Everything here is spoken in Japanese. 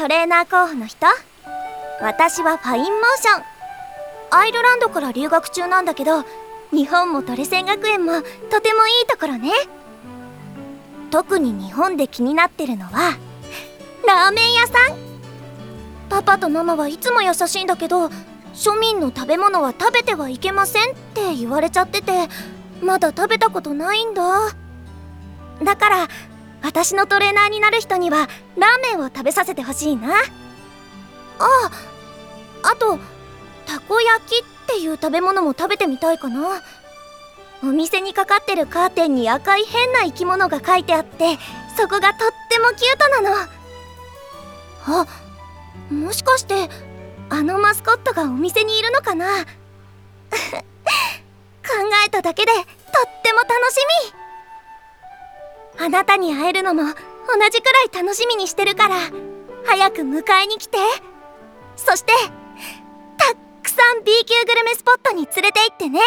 トレーナー候補の人？私はファインモーション。アイルランドから留学中なんだけど日本もトレセン学園もとてもいいところね。特に日本で気になってるのはラーメン屋さん。パパとママはいつも優しいんだけど庶民の食べ物は食べてはいけませんって言われちゃっててまだ食べたことないんだ。だから私のトレーナーになる人にはラーメンを食べさせてほしいな。ああとたこ焼きっていう食べ物も食べてみたいかな。お店にかかってるカーテンに赤い変な生き物が書いてあってそこがとってもキュートなの。あもしかしてあのマスコットがお店にいるのかな。考えただけであなたに会えるのも同じくらい楽しみにしてるから早く迎えに来て。そしてたっくさん B 級グルメスポットに連れて行ってね。